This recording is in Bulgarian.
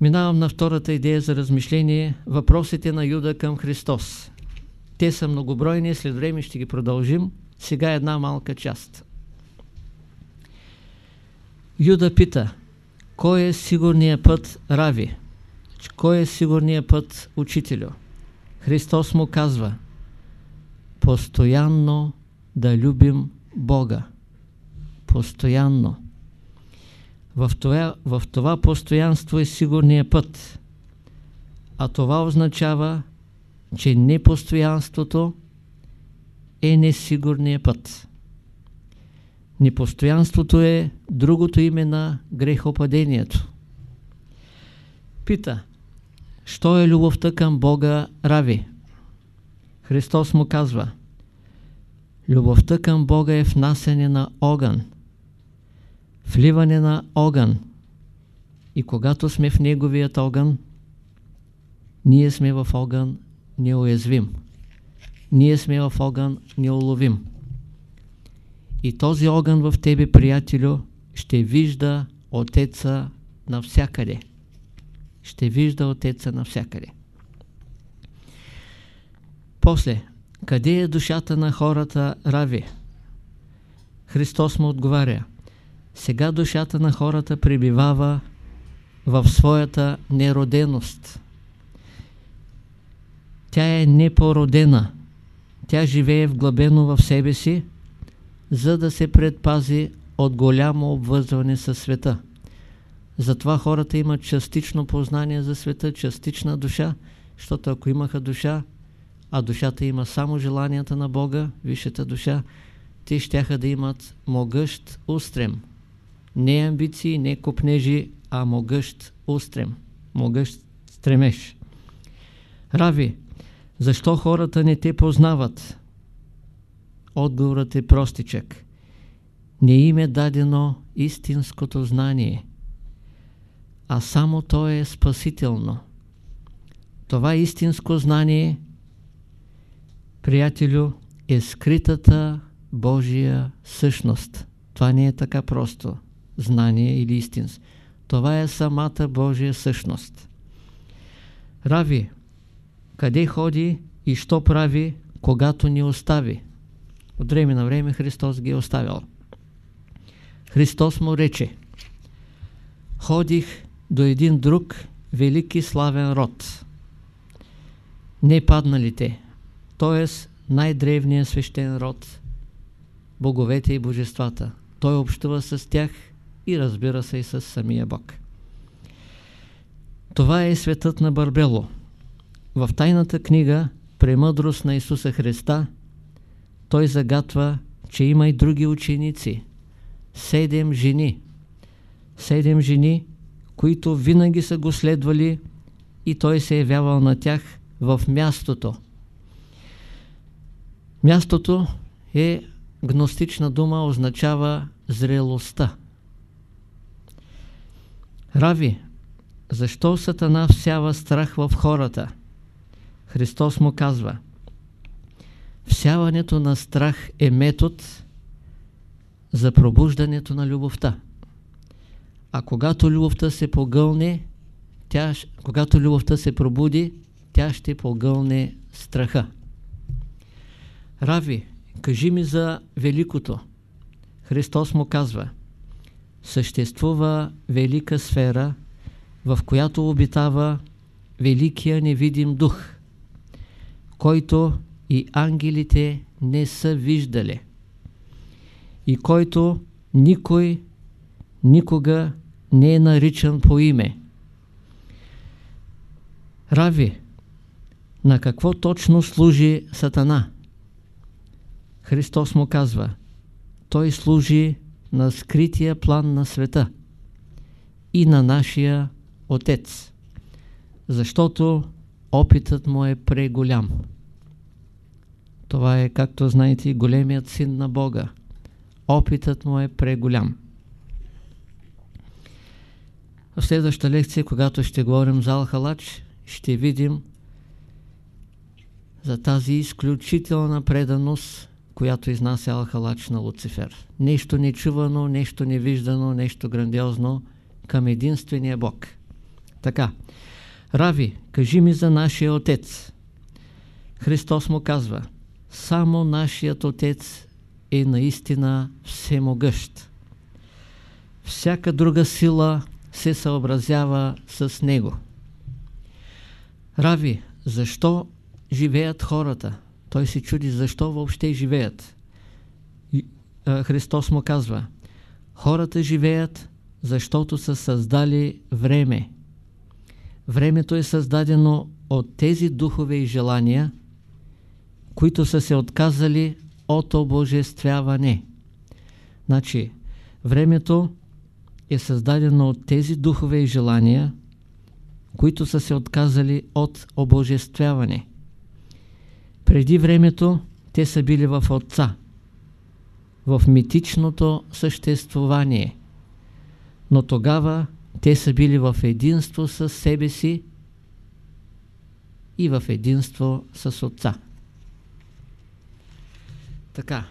Минавам на втората идея за размишление – въпросите на Юда към Христос. Те са многобройни, след време ще ги продължим. Сега една малка част. Юда пита, кой е сигурният път Рави? Кой е сигурният път Учителю? Христос му казва, постоянно да любим Бога. Постоянно. В това, в това постоянство е сигурният път. А това означава, че непостоянството е несигурният път. Непостоянството е другото име на грехопадението. Пита, що е любовта към Бога рави? Христос му казва, любовта към Бога е внасяне на огън, вливане на огън. И когато сме в Неговият огън, ние сме в огън неуязвим. Ние сме в огън неуловим. И този огън в тебе, приятелю, ще вижда Отеца навсякъде. Ще вижда Отеца навсякъде. После, къде е душата на хората Рави? Христос му отговаря. Сега душата на хората пребивава в своята нероденост. Тя е непородена. Тя живее вглъбено в себе си, за да се предпази от голямо обвързване със света. Затова хората имат частично познание за света, частична душа, защото ако имаха душа, а душата има само желанията на Бога, висшата душа, те щяха да имат могъщ устрем. Не амбиции, не купнежи, а могъщ устрем, могъщ стремеж. Рави, защо хората не те познават? Отговорът е простичък. Не им е дадено истинското знание, а само то е спасително. Това истинско знание, приятелю, е скритата Божия същност. Това не е така просто знание или истинс. Това е самата Божия същност. Рави, къде ходи и що прави, когато ни остави? От време на време Христос ги е оставил. Христос му рече Ходих до един друг велики славен род. Не падналите, т.е. най-древният свещен род, боговете и божествата. Той общува с тях и разбира се и с самия Бог. Това е светът на Барбело. В тайната книга Премъдрост на Исуса Христа той загатва, че има и други ученици. Седем жени. Седем жени, които винаги са го следвали и той се е явявал на тях в мястото. Мястото е гностична дума, означава зрелостта. Рави, защо Сатана всява страх в хората? Христос му казва Всяването на страх е метод за пробуждането на любовта. А когато любовта се погълне, тя, когато любовта се пробуди, тя ще погълне страха. Рави, кажи ми за великото. Христос му казва Съществува велика сфера, в която обитава великия невидим дух, който и ангелите не са виждали и който никой никога не е наричан по име. Рави, на какво точно служи Сатана? Христос му казва, той служи на скрития план на света и на нашия Отец, защото опитът му е преголям. Това е, както знаете, големият син на Бога. Опитът му е преголям. В следващата лекция, когато ще говорим за Алхалач, ще видим за тази изключителна преданост, която изнася Алхалач на Луцифер. Нещо нечувано, нещо невиждано, нещо грандиозно към единствения Бог. Така. Рави, кажи ми за нашия Отец. Христос му казва, само нашият Отец е наистина всемогъщ. Всяка друга сила се съобразява с Него. Рави, защо живеят хората? Той се чуди защо въобще живеят. Христос му казва, хората живеят, защото са създали време. Времето е създадено от тези духове и желания, които са се отказали от обожествяване. Значи, времето е създадено от тези духове и желания, които са се отказали от обожествяване. Преди времето те са били в Отца, в митичното съществувание, но тогава те са били в единство с себе си и в единство с Отца. Така,